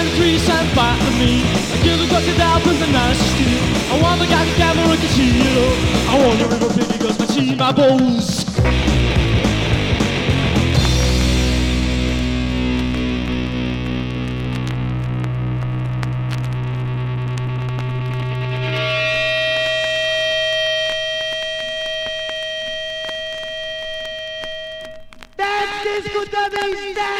The trees and fight for me. I kill the crocodile with a nice steel I want the guy to camera can see it I want the river pig because I see my Dance, disco, dummies,